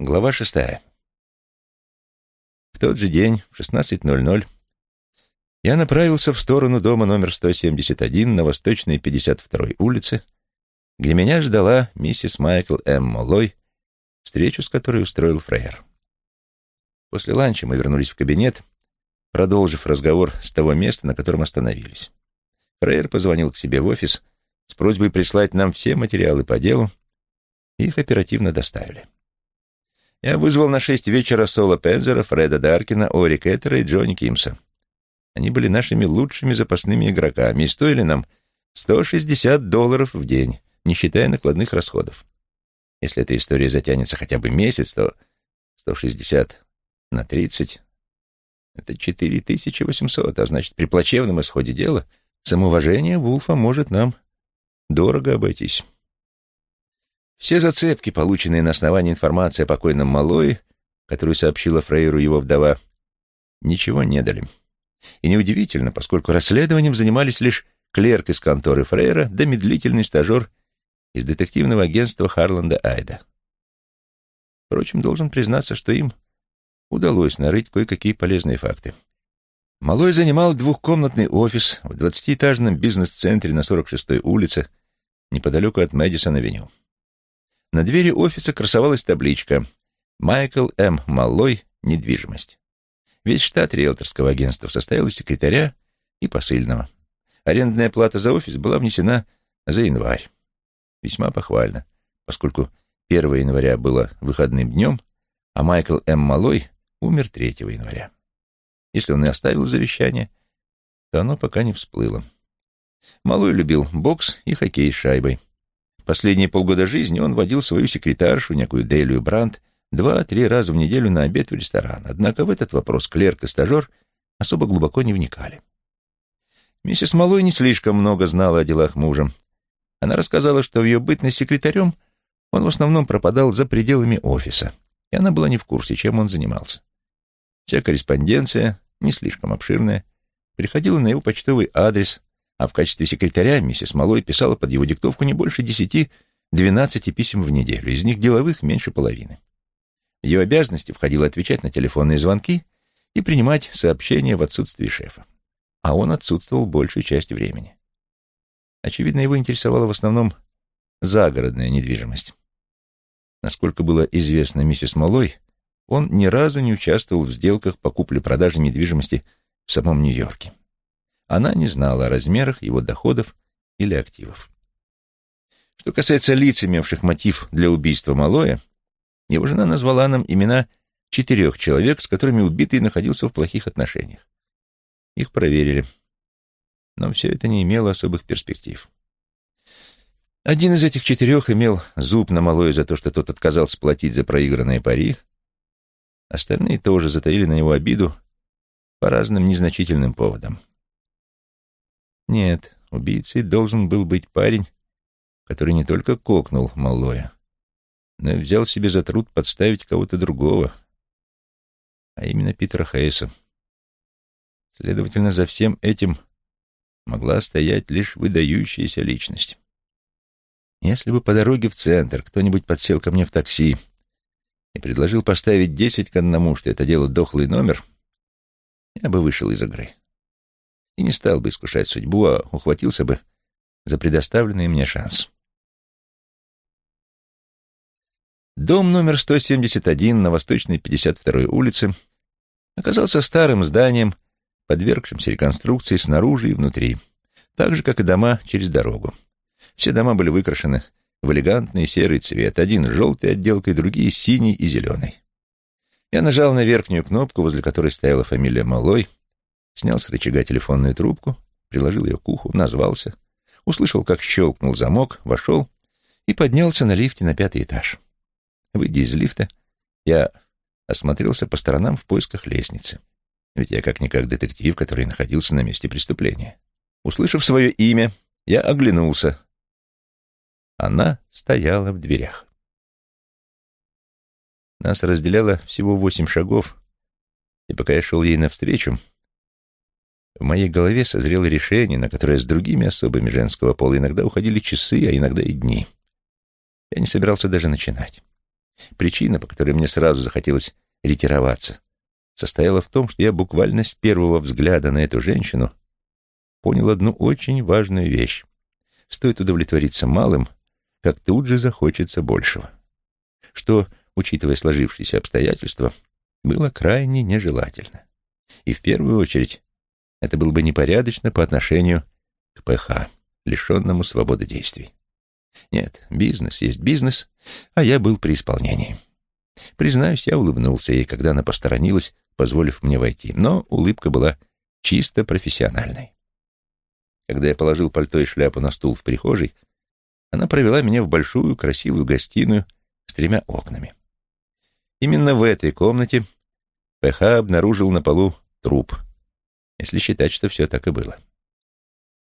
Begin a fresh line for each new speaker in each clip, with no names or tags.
Глава шестая. В тот же день, в 16.00, я направился в сторону дома номер 171 на Восточной 52-й улице, где меня ждала миссис Майкл М. Моллой, встречу с которой устроил Фрейер. После ланча мы вернулись в кабинет, продолжив разговор с того места, на котором остановились. Фрейер позвонил к себе в офис с просьбой прислать нам все материалы по делу, и их оперативно доставили. Я вызвал на шесть вечера Соло Пензера, Фреда Даркина, Ори Кеттера и Джонни Кимса. Они были нашими лучшими запасными игроками и стоили нам 160 долларов в день, не считая накладных расходов. Если эта история затянется хотя бы месяц, то 160 на 30 — это 4800, а значит, при плачевном исходе дела самоуважение Вулфа может нам дорого обойтись. Все зацепки, полученные на основании информации о покойном Малое, которую сообщила Фрейру его вдова, ничего не дали. И неудивительно, поскольку расследованием занимались лишь клерк из конторы Фрейра да медлительный стажер из детективного агентства Харланда Айда. Впрочем, должен признаться, что им удалось нарыть кое-какие полезные факты. Малой занимал двухкомнатный офис в двадцатиэтажном бизнес-центре на 46-й улице, неподалеку от Мэдисон-авеню. На двери офиса красовалась табличка «Майкл М. Маллой. Недвижимость». Весь штат риэлторского агентства состоял из секретаря и посыльного. Арендная плата за офис была внесена за январь. Весьма похвально, поскольку 1 января было выходным днем, а Майкл М. Малой умер 3 января. Если он и оставил завещание, то оно пока не всплыло. Малой любил бокс и хоккей с шайбой. Последние полгода жизни он водил свою секретаршу, некую Делию Брандт, два-три раза в неделю на обед в ресторан. Однако в этот вопрос клерк и стажер особо глубоко не вникали. Миссис Малой не слишком много знала о делах мужа. Она рассказала, что в ее бытность секретарем он в основном пропадал за пределами офиса, и она была не в курсе, чем он занимался. Вся корреспонденция, не слишком обширная, приходила на его почтовый адрес, а в качестве секретаря миссис Малой писала под его диктовку не больше десяти-двенадцати писем в неделю, из них деловых меньше половины. В ее обязанности входило отвечать на телефонные звонки и принимать сообщения в отсутствии шефа. А он отсутствовал большую часть времени. Очевидно, его интересовала в основном загородная недвижимость. Насколько было известно миссис Малой, он ни разу не участвовал в сделках по купле-продаже недвижимости в самом Нью-Йорке. Она не знала о размерах его доходов или активов. Что касается лиц, имевших мотив для убийства Малоя, его жена назвала нам имена четырех человек, с которыми убитый находился в плохих отношениях. Их проверили. Но все это не имело особых перспектив. Один из этих четырех имел зуб на Малое за то, что тот отказался платить за проигранные пари. Остальные тоже затаили на него обиду по разным незначительным поводам. Нет, убийцей должен был быть парень, который не только кокнул Маллоя, но и взял себе за труд подставить кого-то другого, а именно Питера Хейса. Следовательно, за всем этим могла стоять лишь выдающаяся личность. Если бы по дороге в центр кто-нибудь подсел ко мне в такси и предложил поставить десять к одному, что это дело дохлый номер, я бы вышел из игры и не стал бы искушать судьбу, а ухватился бы за предоставленный мне шанс. Дом номер 171 на Восточной 52-й улице оказался старым зданием, подвергшимся реконструкции снаружи и внутри, так же, как и дома через дорогу. Все дома были выкрашены в элегантный серый цвет, один с желтой отделкой, другие с синей и зеленой. Я нажал на верхнюю кнопку, возле которой стояла фамилия Малой, снял с рычага телефонную трубку, приложил ее к уху, назвался, услышал, как щелкнул замок, вошел и поднялся на лифте на пятый этаж. Выйдя из лифта, я осмотрелся по сторонам в поисках лестницы. Ведь я как-никак детектив, который находился на месте преступления. Услышав свое имя, я оглянулся. Она стояла в дверях. Нас разделяло всего восемь шагов, и пока я шел ей навстречу, в моей голове созрело решение, на которое с другими особами женского пола иногда уходили часы, а иногда и дни. Я не собирался даже начинать. Причина, по которой мне сразу захотелось ретироваться, состояла в том, что я буквально с первого взгляда на эту женщину понял одну очень важную вещь. Стоит удовлетвориться малым, как тут же захочется большего. Что, учитывая сложившиеся обстоятельства, было крайне нежелательно. И в первую очередь это было бы непорядочно по отношению к ПХ, лишенному свободы действий. Нет, бизнес есть бизнес, а я был при исполнении. Признаюсь, я улыбнулся ей, когда она посторонилась, позволив мне войти, но улыбка была чисто профессиональной. Когда я положил пальто и шляпу на стул в прихожей, она провела меня в большую красивую гостиную с тремя окнами. Именно в этой комнате ПХ обнаружил на полу труп, если считать, что все так и было.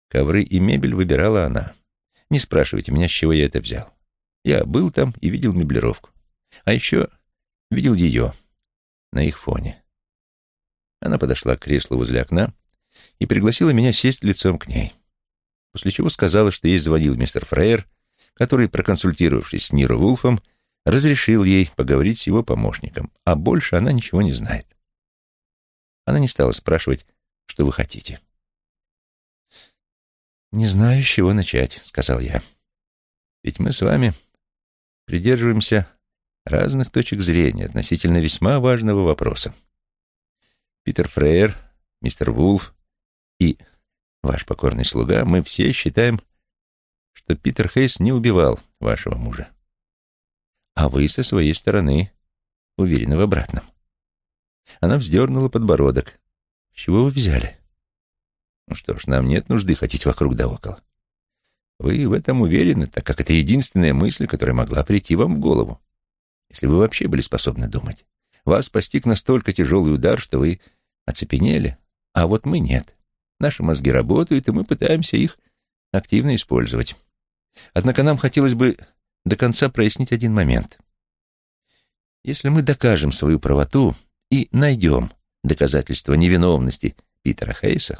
Ковры и мебель выбирала она. Не спрашивайте меня, с чего я это взял. Я был там и видел меблировку. А еще видел ее на их фоне. Она подошла к креслу возле окна и пригласила меня сесть лицом к ней, после чего сказала, что ей звонил мистер Фрейер, который, проконсультировавшись с Ниро Вулфом, разрешил ей поговорить с его помощником, а больше она ничего не знает. Она не стала спрашивать, что вы хотите. «Не знаю, с чего начать», — сказал я. «Ведь мы с вами придерживаемся разных точек зрения относительно весьма важного вопроса. Питер Фрейер, мистер Вулф и ваш покорный слуга, мы все считаем, что Питер Хейс не убивал вашего мужа. А вы со своей стороны уверены в обратном. Она вздернула подбородок. Чего вы взяли? Ну что ж, нам нет нужды ходить вокруг да около. Вы в этом уверены, так как это единственная мысль, которая могла прийти вам в голову. Если вы вообще были способны думать. Вас постиг настолько тяжелый удар, что вы оцепенели, а вот мы нет. Наши мозги работают, и мы пытаемся их активно использовать. Однако нам хотелось бы до конца прояснить один момент. Если мы докажем свою правоту и найдем доказательства невиновности Питера Хейса,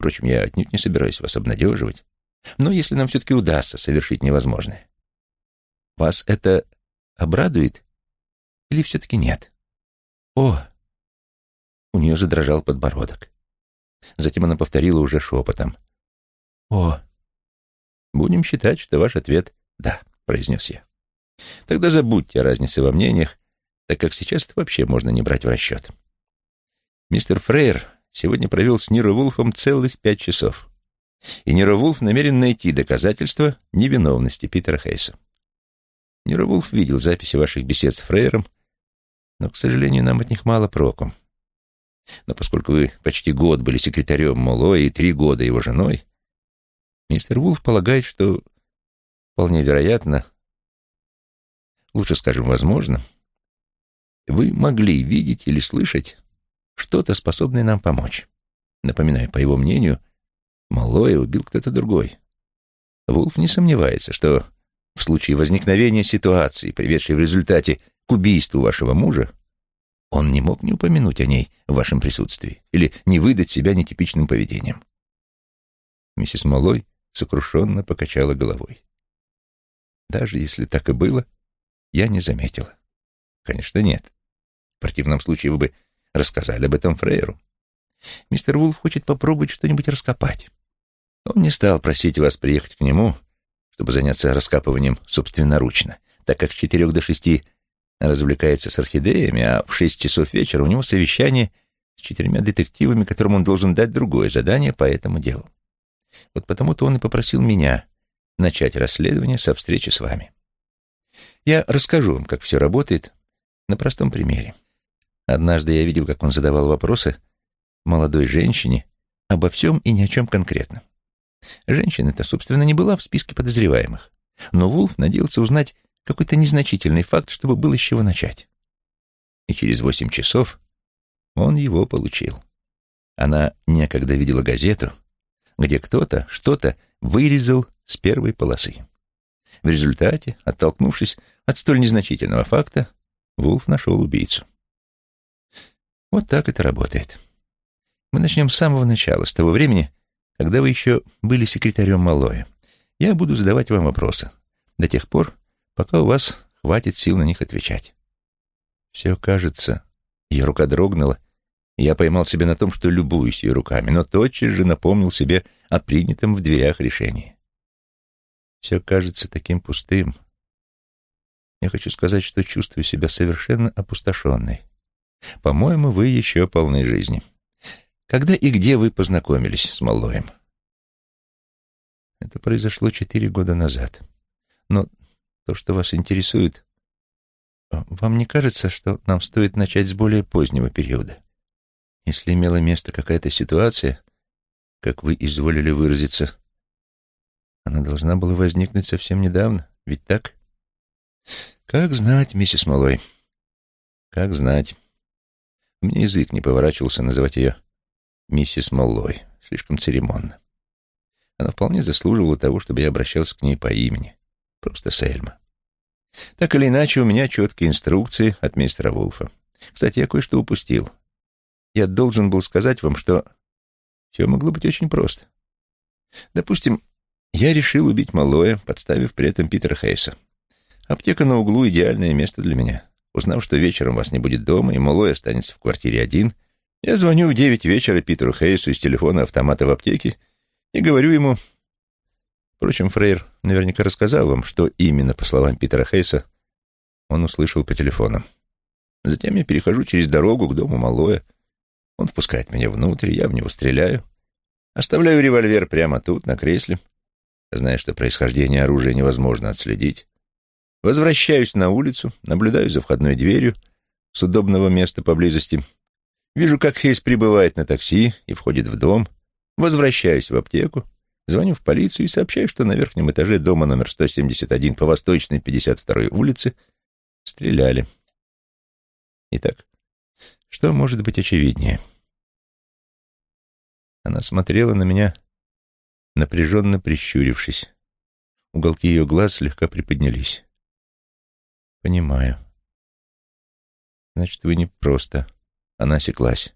Впрочем, я отнюдь не собираюсь вас обнадеживать. Но если нам все-таки удастся совершить невозможное, вас это обрадует или все-таки нет? О! У нее задрожал подбородок. Затем она повторила уже шепотом. О! Будем считать, что ваш ответ «да», произнес я. Тогда забудьте о разнице во мнениях, так как сейчас это вообще можно не брать в расчет. Мистер Фрейер сегодня провел с Ниро Вулфом целых пять часов. И Ниро Вулф намерен найти доказательства невиновности Питера Хейса. Ниро Вулф видел записи ваших бесед с Фрейером, но, к сожалению, нам от них мало проку. Но поскольку вы почти год были секретарем Моло и три года его женой, мистер Вулф полагает, что вполне вероятно, лучше скажем, возможно, вы могли видеть или слышать что-то, способное нам помочь. Напоминаю, по его мнению, Малоя убил кто-то другой. Вулф не сомневается, что в случае возникновения ситуации, приведшей в результате к убийству вашего мужа, он не мог не упомянуть о ней в вашем присутствии или не выдать себя нетипичным поведением. Миссис Малой сокрушенно покачала головой. Даже если так и было, я не заметила. Конечно, нет. В противном случае вы бы рассказали об этом Фрейеру. Мистер Вулф хочет попробовать что-нибудь раскопать. Он не стал просить вас приехать к нему, чтобы заняться раскапыванием собственноручно, так как с четырех до шести развлекается с орхидеями, а в шесть часов вечера у него совещание с четырьмя детективами, которым он должен дать другое задание по этому делу. Вот потому-то он и попросил меня начать расследование со встречи с вами. Я расскажу вам, как все работает, на простом примере. Однажды я видел, как он задавал вопросы молодой женщине обо всем и ни о чем конкретном. Женщина-то, собственно, не была в списке подозреваемых, но Вулф надеялся узнать какой-то незначительный факт, чтобы было с чего начать. И через восемь часов он его получил. Она некогда видела газету, где кто-то что-то вырезал с первой полосы. В результате, оттолкнувшись от столь незначительного факта, Вулф нашел убийцу. Вот так это работает. Мы начнем с самого начала, с того времени, когда вы еще были секретарем Малоя. Я буду задавать вам вопросы до тех пор, пока у вас хватит сил на них отвечать. Все кажется, ее рука дрогнула, и я поймал себя на том, что любуюсь ее руками, но тотчас же напомнил себе о принятом в дверях решении. Все кажется таким пустым. Я хочу сказать, что чувствую себя совершенно опустошенной. По-моему, вы еще полны жизни. Когда и где вы познакомились с Маллоем? Это произошло четыре года назад. Но то, что вас интересует, вам не кажется, что нам стоит начать с более позднего периода? Если имела место какая-то ситуация, как вы изволили выразиться, она должна была возникнуть совсем недавно, ведь так? Как знать, миссис Малой, как знать. Мне язык не поворачивался называть ее миссис Малой, слишком церемонно. Она вполне заслуживала того, чтобы я обращался к ней по имени, просто Сельма. Так или иначе, у меня четкие инструкции от мистера Вулфа. Кстати, я кое-что упустил. Я должен был сказать вам, что все могло быть очень просто. Допустим, я решил убить Малоя, подставив при этом Питера Хейса. Аптека на углу — идеальное место для меня. Узнав, что вечером вас не будет дома, и Малой останется в квартире один, я звоню в девять вечера Питеру Хейсу из телефона автомата в аптеке и говорю ему... Впрочем, Фрейр наверняка рассказал вам, что именно, по словам Питера Хейса, он услышал по телефону. Затем я перехожу через дорогу к дому Малоя. Он впускает меня внутрь, я в него стреляю. Оставляю револьвер прямо тут, на кресле, зная, что происхождение оружия невозможно отследить. Возвращаюсь на улицу, наблюдаю за входной дверью с удобного места поблизости. Вижу, как Хейс прибывает на такси и входит в дом. Возвращаюсь в аптеку, звоню в полицию и сообщаю, что на верхнем этаже дома номер 171 по Восточной 52-й улице стреляли. Итак, что может быть очевиднее? Она смотрела на меня, напряженно прищурившись. Уголки ее глаз слегка приподнялись. «Понимаю. Значит, вы не просто...» Она осеклась.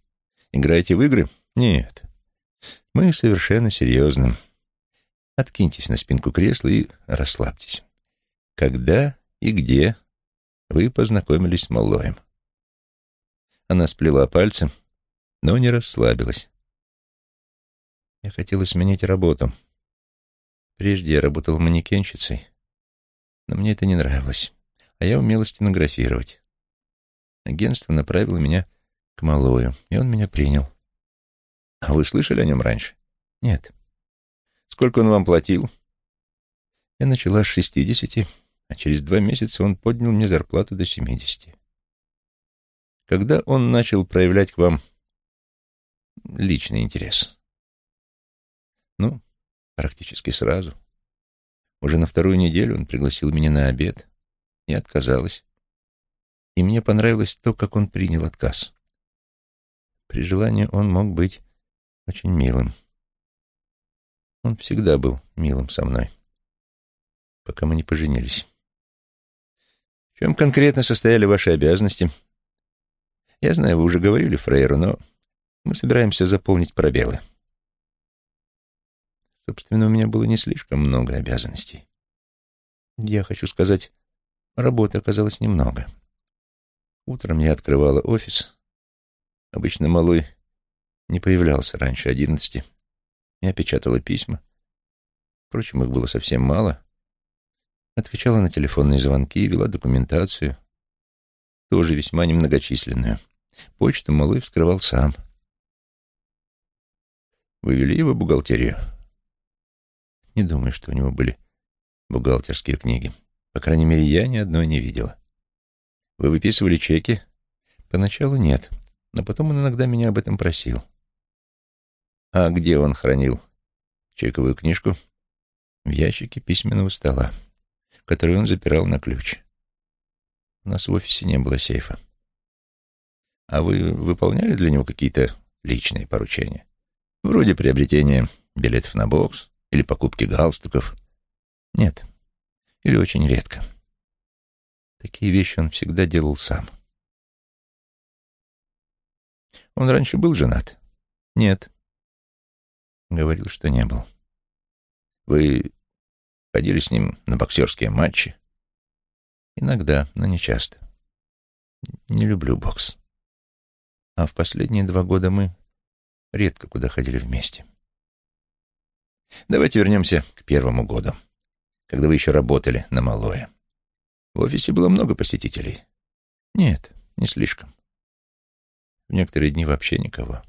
«Играете в игры?» «Нет. Мы совершенно серьезны. Откиньтесь на спинку кресла и расслабьтесь. Когда и где вы познакомились с Маллоем?» Она сплела пальцы, но не расслабилась. Я хотела сменить работу. Прежде я работал манекенщицей, но мне это не нравилось а я умела стенографировать. Агентство направило меня к Малою, и он меня принял. А вы слышали о нем раньше? Нет. Сколько он вам платил? Я начала с шестидесяти, а через два месяца он поднял мне зарплату до семидесяти. Когда он начал проявлять к вам личный интерес? Ну, практически сразу. Уже на вторую неделю он пригласил меня на обед. Я отказалась. И мне понравилось то, как он принял отказ. При желании он мог быть очень милым. Он всегда был милым со мной, пока мы не поженились. В чем конкретно состояли ваши обязанности? Я знаю, вы уже говорили Фрейру, но мы собираемся заполнить пробелы. Собственно, у меня было не слишком много обязанностей. Я хочу сказать, Работы оказалось немного. Утром я открывала офис. Обычно малой не появлялся раньше одиннадцати. Я печатала письма. Впрочем, их было совсем мало. Отвечала на телефонные звонки, вела документацию, тоже весьма немногочисленную. Почту малой вскрывал сам. Вы вели его бухгалтерию? Не думаю, что у него были бухгалтерские книги. По крайней мере, я ни одной не видела. Вы выписывали чеки? Поначалу нет, но потом он иногда меня об этом просил. А где он хранил чековую книжку? В ящике письменного стола, который он запирал на ключ. У нас в офисе не было сейфа. А вы выполняли для него какие-то личные поручения? Вроде приобретения билетов на бокс или покупки галстуков? Нет. Или очень редко. Такие вещи он всегда делал сам. Он раньше был женат? Нет. Говорил, что не был. Вы ходили с ним на боксерские матчи? Иногда, но не часто. Не люблю бокс. А в последние два года мы редко куда ходили вместе. Давайте вернемся к первому году, когда вы еще работали на Малое. В офисе было много посетителей? Нет, не слишком. В некоторые дни вообще никого.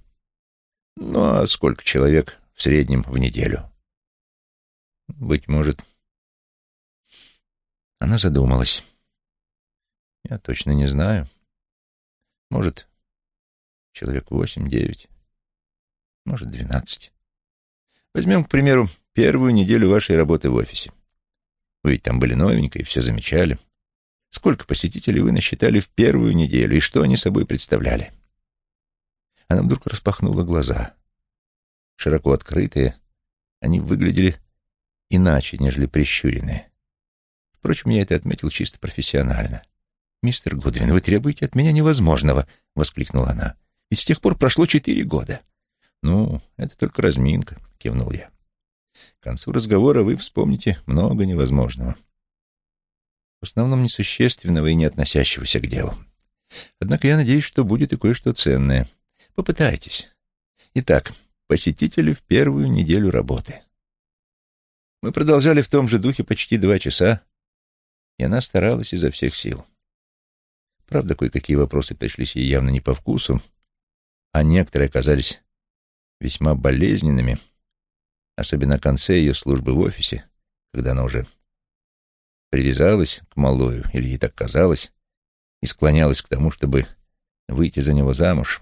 Ну, а сколько человек в среднем в неделю? Быть может... Она задумалась. Я точно не знаю. Может, человек восемь-девять, может, двенадцать. Возьмем, к примеру, первую неделю вашей работы в офисе. Вы ведь там были новенькой, все замечали. Сколько посетителей вы насчитали в первую неделю, и что они собой представляли? Она вдруг распахнула глаза. Широко открытые, они выглядели иначе, нежели прищуренные. Впрочем, я это отметил чисто профессионально. «Мистер Гудвин, вы требуете от меня невозможного!» — воскликнула она. «Ведь с тех пор прошло четыре года». «Ну, это только разминка», — кивнул я. «К концу разговора вы вспомните много невозможного. В основном несущественного и не относящегося к делу. Однако я надеюсь, что будет и кое-что ценное. Попытайтесь. Итак, посетители в первую неделю работы. Мы продолжали в том же духе почти два часа, и она старалась изо всех сил. Правда, кое-какие вопросы пришлись ей явно не по вкусу, а некоторые оказались весьма болезненными, особенно на конце ее службы в офисе, когда она уже привязалась к малою, или ей так казалось, и склонялась к тому, чтобы выйти за него замуж.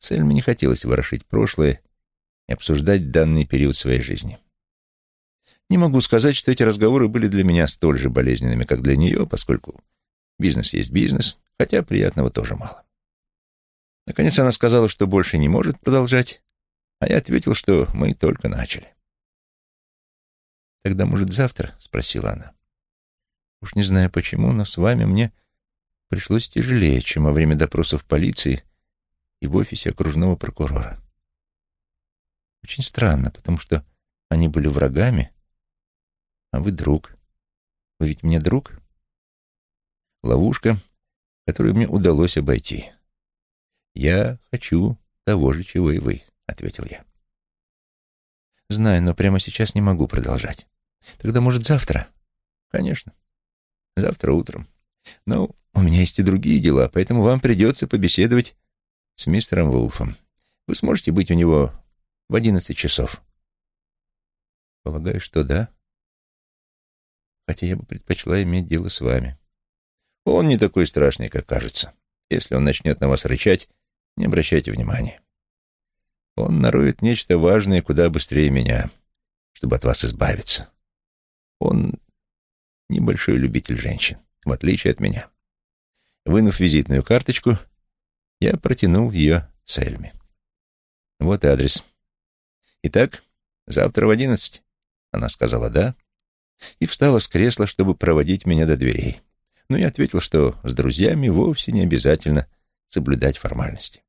Сельме не хотелось ворошить прошлое и обсуждать данный период своей жизни. Не могу сказать, что эти разговоры были для меня столь же болезненными, как для нее, поскольку Бизнес есть бизнес, хотя приятного тоже мало. Наконец она сказала, что больше не может продолжать, а я ответил, что мы только начали. «Тогда, может, завтра?» — спросила она. «Уж не знаю почему, но с вами мне пришлось тяжелее, чем во время допросов полиции и в офисе окружного прокурора. Очень странно, потому что они были врагами, а вы друг. Вы ведь мне друг?» Ловушка, которую мне удалось обойти. «Я хочу того же, чего и вы», — ответил я. «Знаю, но прямо сейчас не могу продолжать. Тогда, может, завтра?» «Конечно. Завтра утром. Но у меня есть и другие дела, поэтому вам придется побеседовать с мистером Вулфом. Вы сможете быть у него в одиннадцать часов?» «Полагаю, что да. Хотя я бы предпочла иметь дело с вами». Он не такой страшный, как кажется. Если он начнет на вас рычать, не обращайте внимания. Он нароет нечто важное куда быстрее меня, чтобы от вас избавиться. Он небольшой любитель женщин, в отличие от меня. Вынув визитную карточку, я протянул ее Сельме. Вот адрес. Итак, завтра в одиннадцать. Она сказала «да» и встала с кресла, чтобы проводить меня до дверей но я ответил, что с друзьями вовсе не обязательно соблюдать формальности.